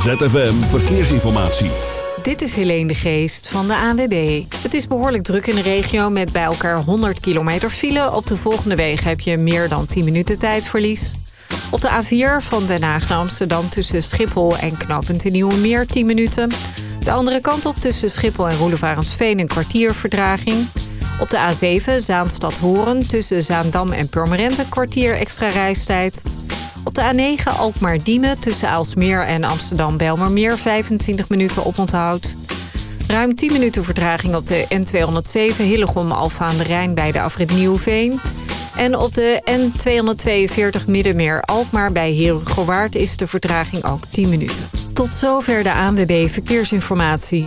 ZFM Verkeersinformatie. Dit is Helene de Geest van de ANWB. Het is behoorlijk druk in de regio met bij elkaar 100 kilometer file. Op de volgende wegen heb je meer dan 10 minuten tijdverlies. Op de A4 van Den Haag naar Amsterdam tussen Schiphol en Knappend in Nieuwemeer 10 minuten. De andere kant op tussen Schiphol en Roelevarensveen een kwartier verdraging. Op de A7 Zaanstad-Horen tussen Zaandam en Purmerend een kwartier extra reistijd. Op de A9 Alkmaar-Diemen tussen Aalsmeer en Amsterdam-Belmermeer 25 minuten oponthoud. Ruim 10 minuten vertraging op de N207 Hillegom-Alfa aan de Rijn bij de afrit Nieuwveen. En op de N242 Middenmeer Alkmaar bij Herugowaard is de vertraging ook 10 minuten. Tot zover de ANWB Verkeersinformatie.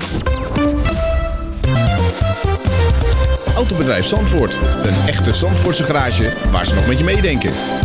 Autobedrijf Zandvoort. Een echte Zandvoortse garage waar ze nog met je meedenken.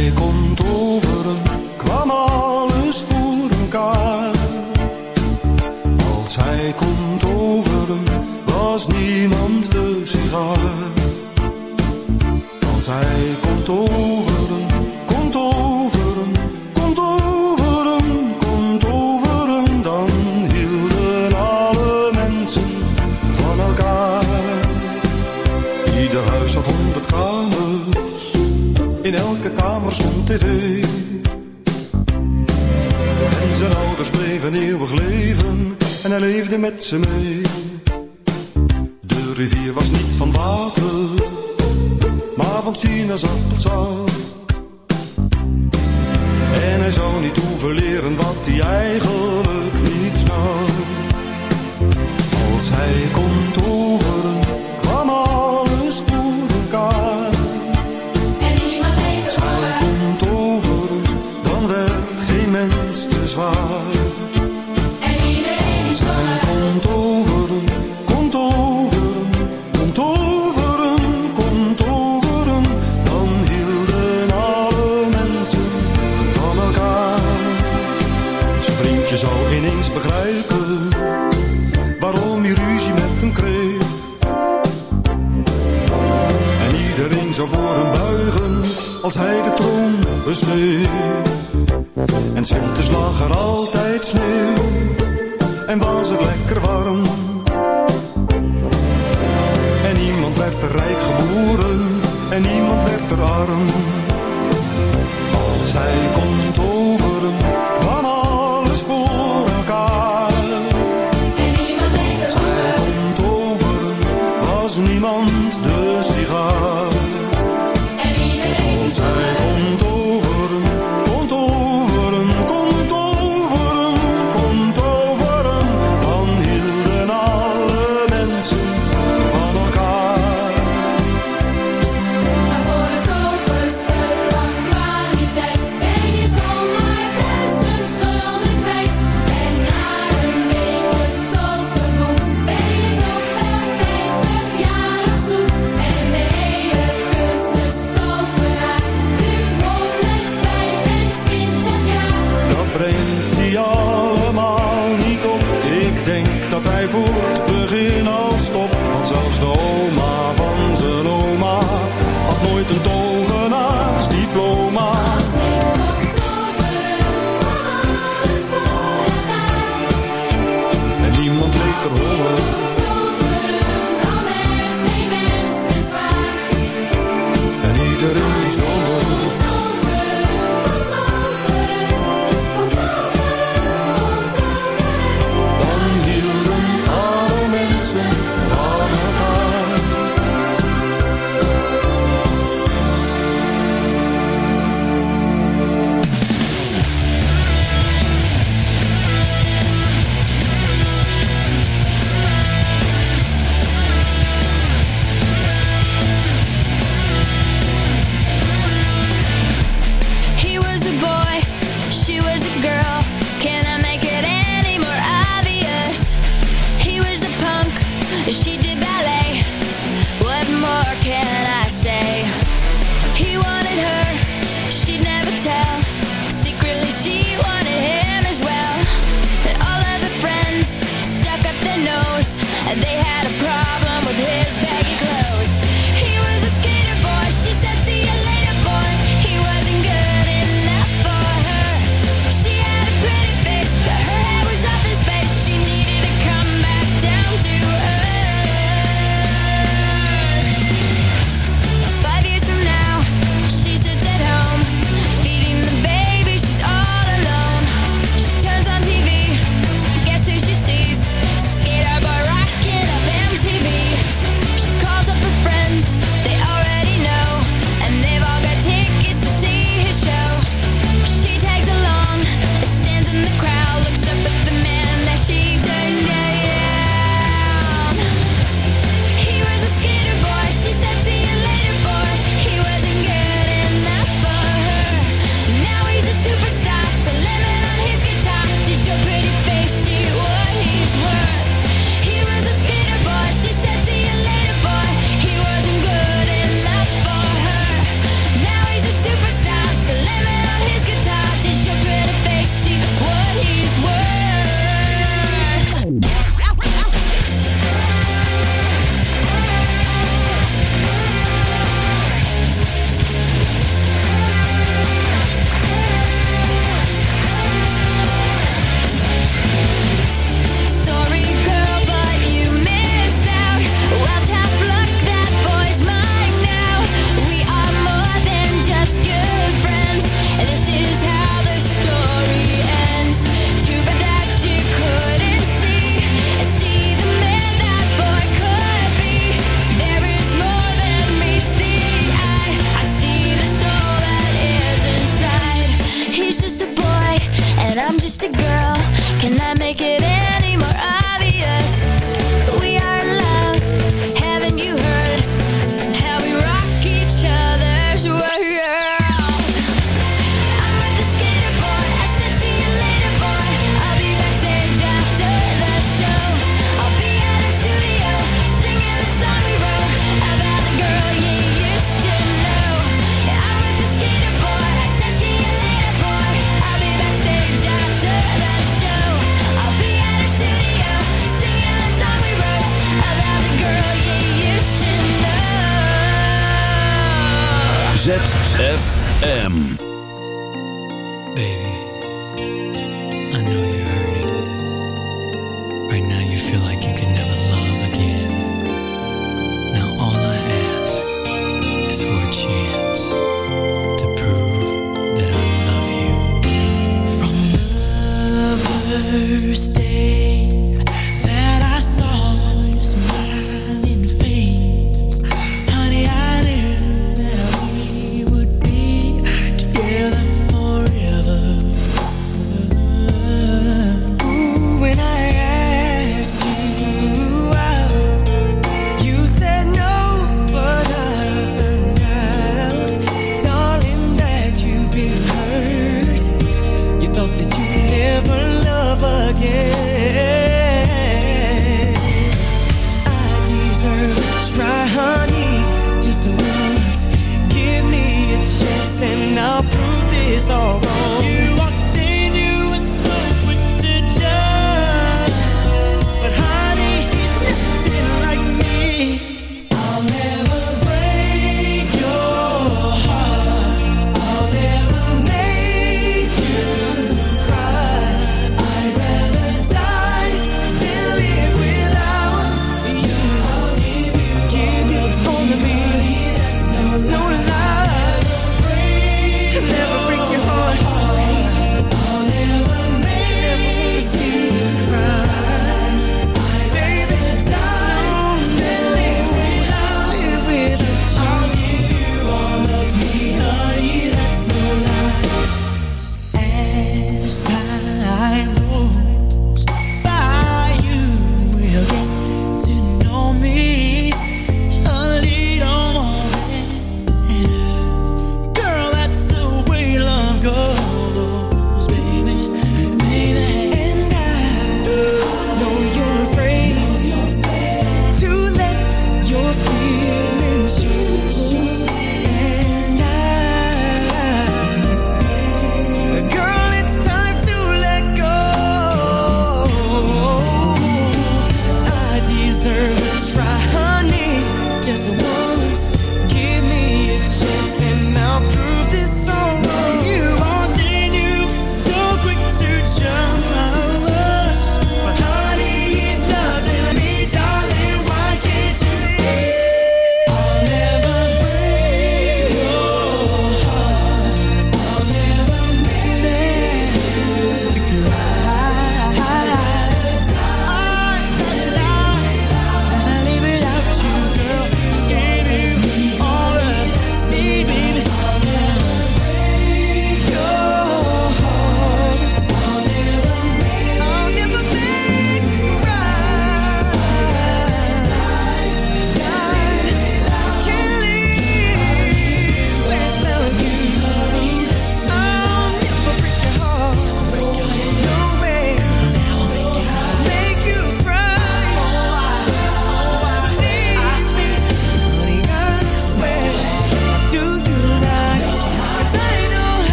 te met ze mee.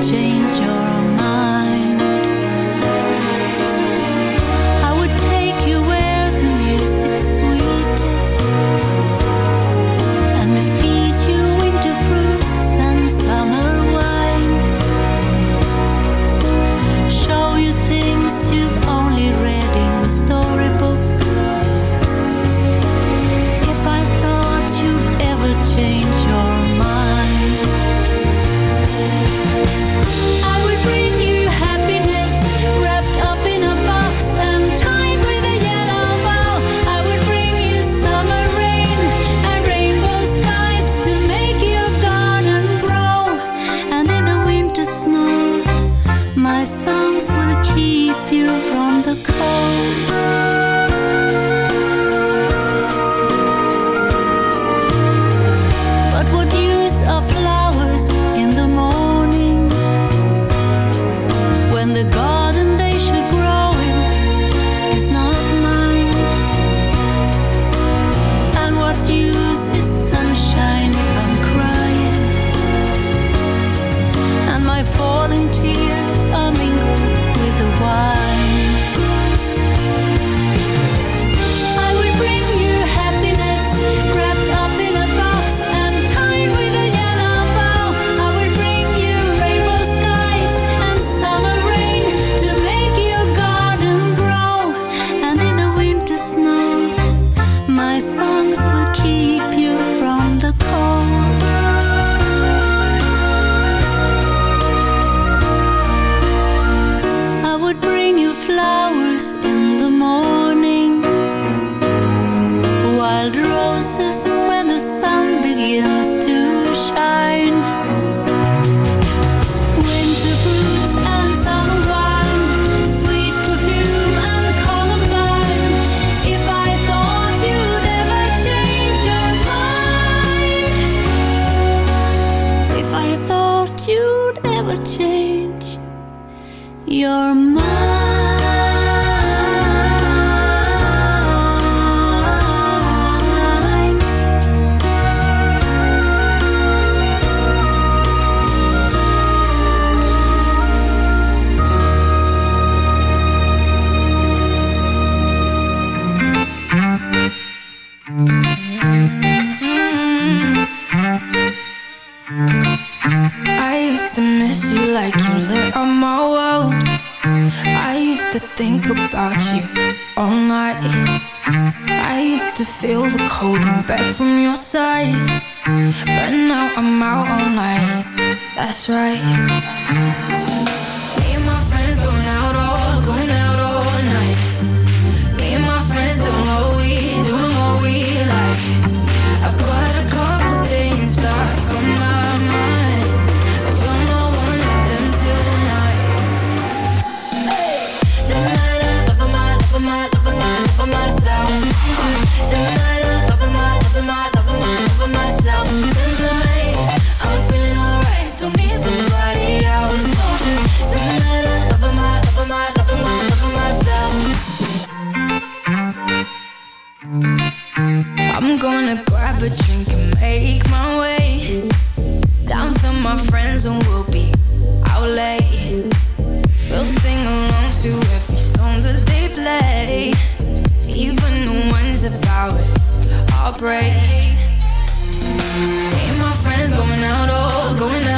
change your and we'll be out late. We'll sing along to every song that they play, even the ones about break. Me and my friends going out, all, going out.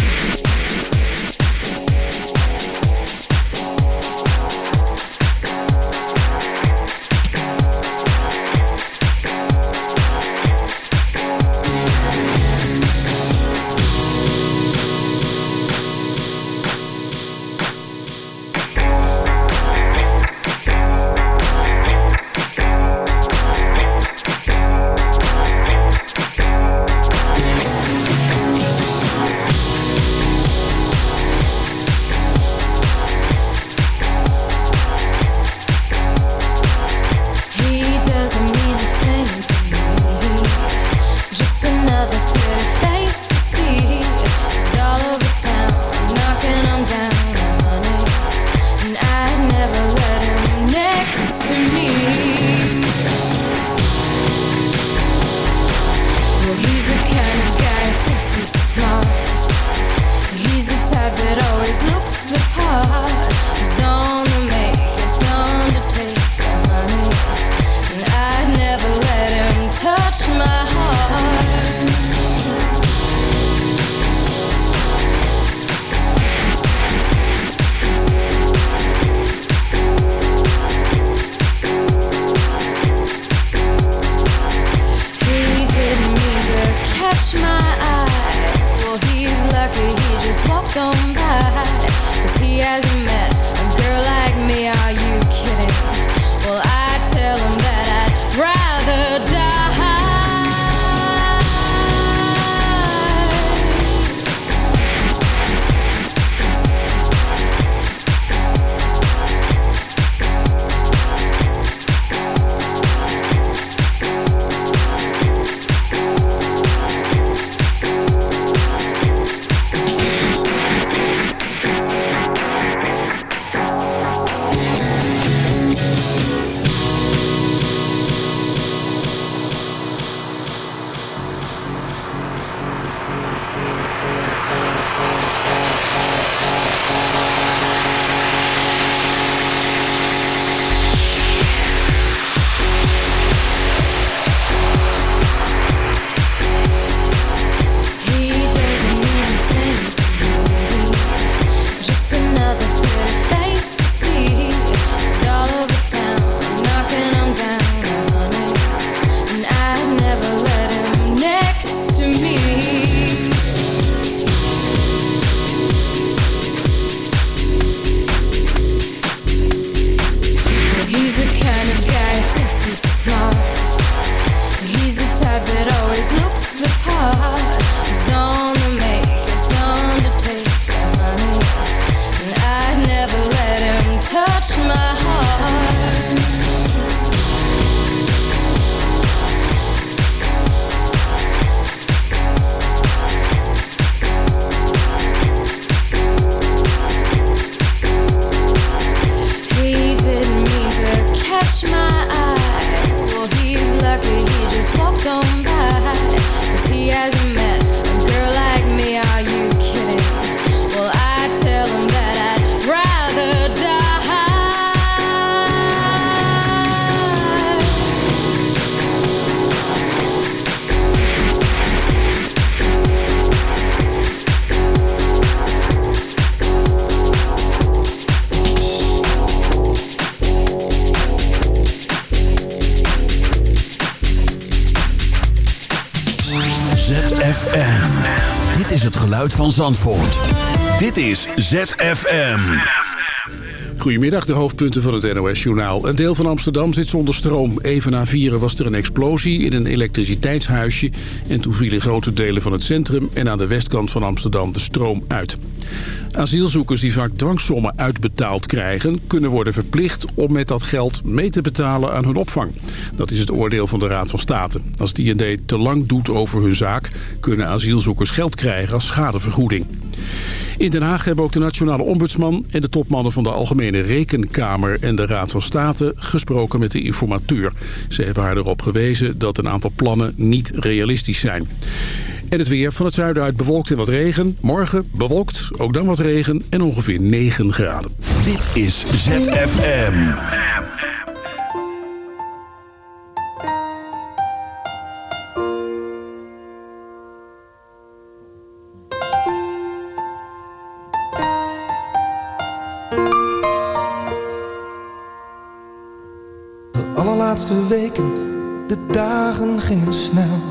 ZFM. Dit is het geluid van Zandvoort. Dit is ZFM. Goedemiddag, de hoofdpunten van het NOS-journaal. Een deel van Amsterdam zit zonder stroom. Even na vieren was er een explosie in een elektriciteitshuisje... en toen vielen grote delen van het centrum en aan de westkant van Amsterdam de stroom uit. Asielzoekers die vaak dwangsommen uitbetaald krijgen... kunnen worden verplicht om met dat geld mee te betalen aan hun opvang. Dat is het oordeel van de Raad van State. Als het IND te lang doet over hun zaak... kunnen asielzoekers geld krijgen als schadevergoeding. In Den Haag hebben ook de nationale ombudsman en de topmannen van de Algemene Rekenkamer en de Raad van State gesproken met de informateur. Ze hebben haar erop gewezen dat een aantal plannen niet realistisch zijn. En het weer van het zuiden uit bewolkt en wat regen. Morgen bewolkt, ook dan wat regen en ongeveer 9 graden. Dit is ZFM. De allerlaatste weken, de dagen gingen snel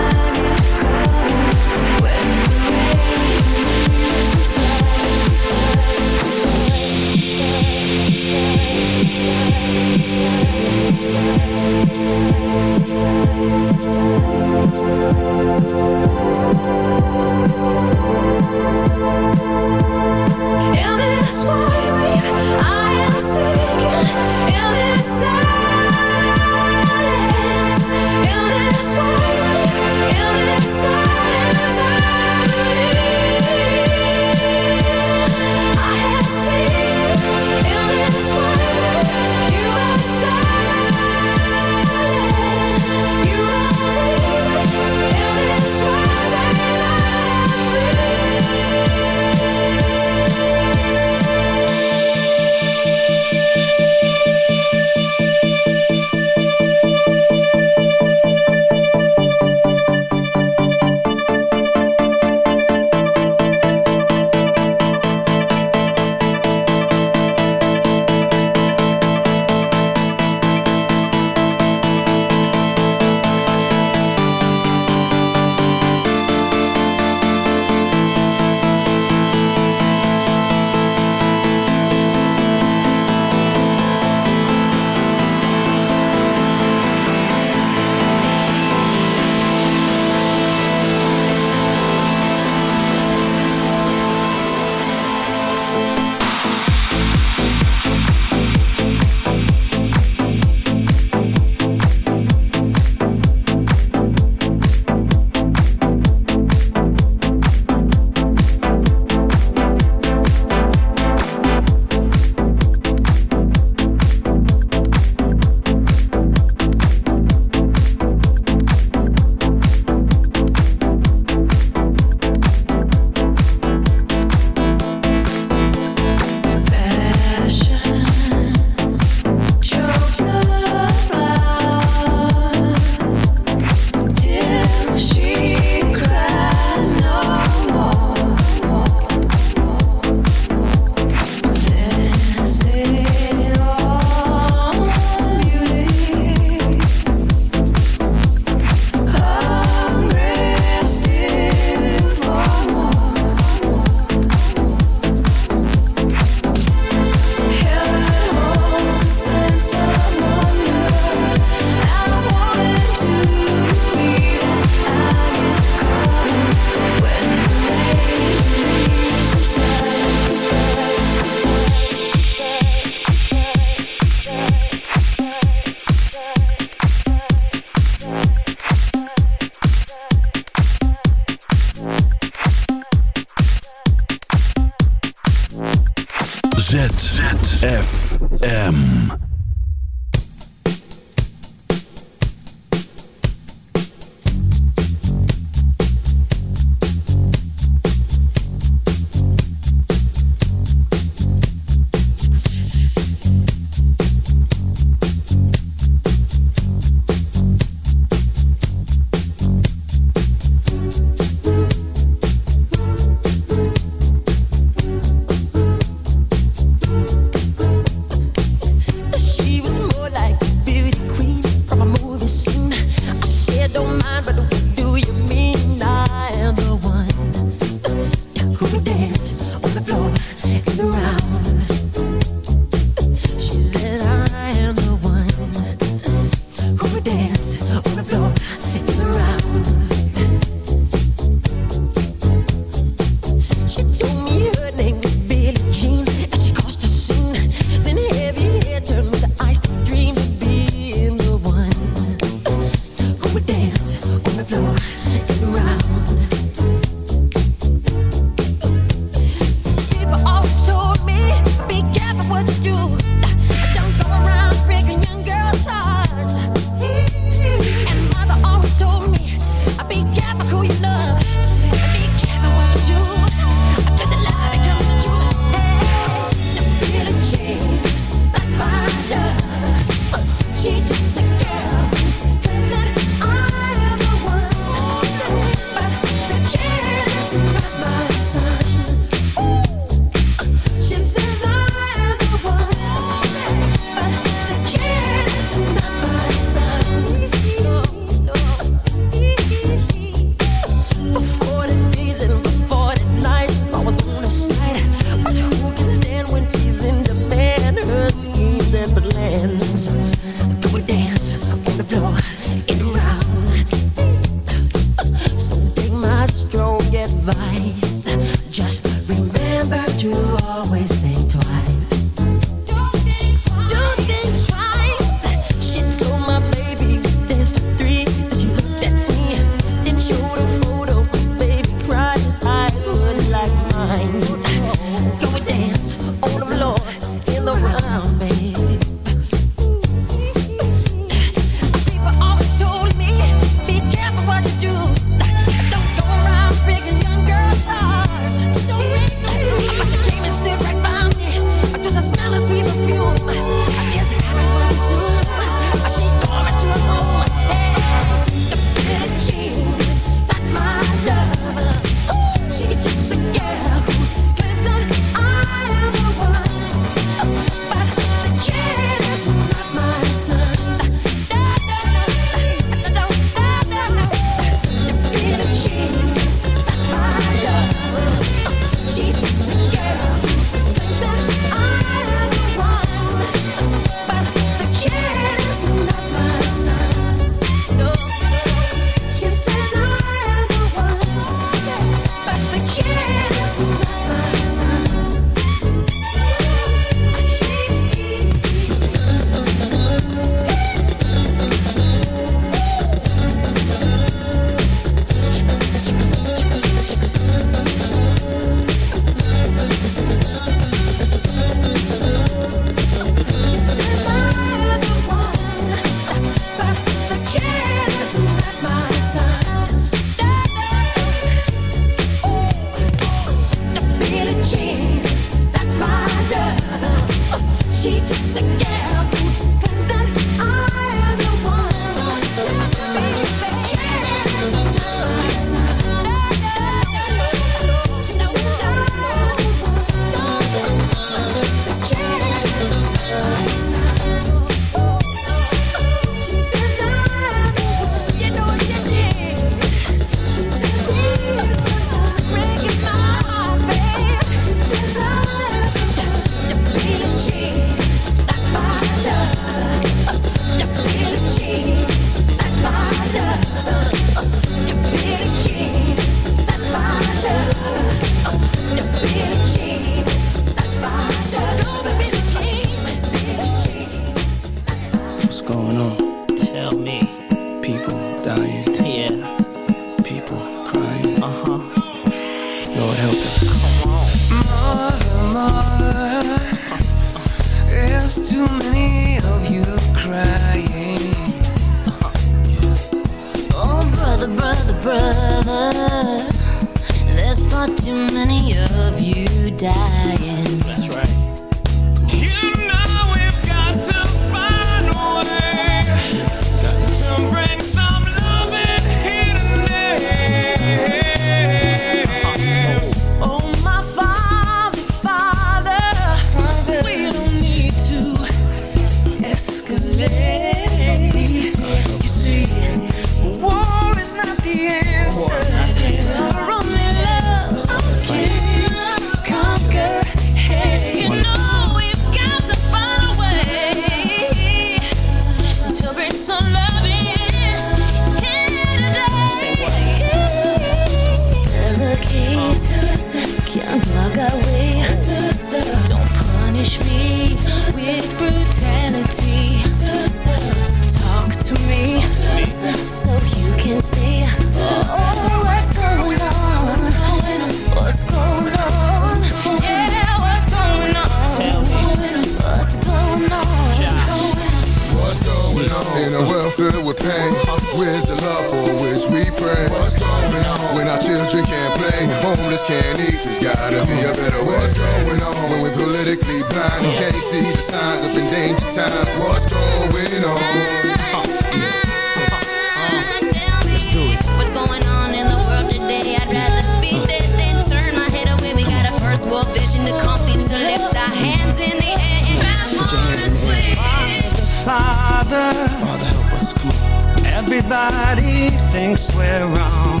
Father, Father, help us, come on. Everybody thinks we're wrong.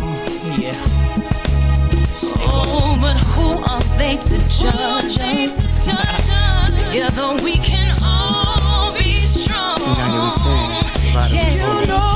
Yeah. Oh, but who are they to judge us? Together we can all be strong. United we stand. We fall. You know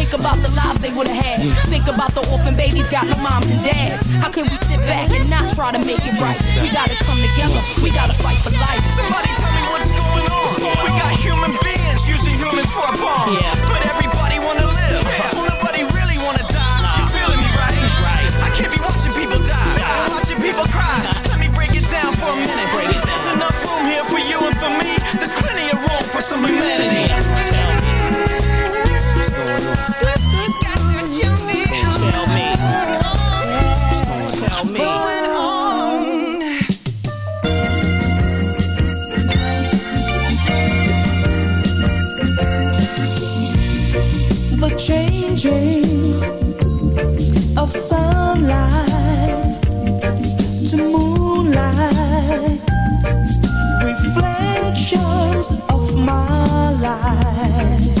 Think about the lives they would have had. Think about the orphan babies got no moms and dads. How can we sit back and not try to make it right? We gotta come together. We gotta fight for life. Somebody tell me what's going on. We got human beings using humans for a bomb. But everybody wanna live. So nobody really wanna die. You feeling me, right? I can't be watching people die. I'm watching people cry. Let me break it down for a minute. There's enough room here for you and for me. There's plenty of room for some humanity. I.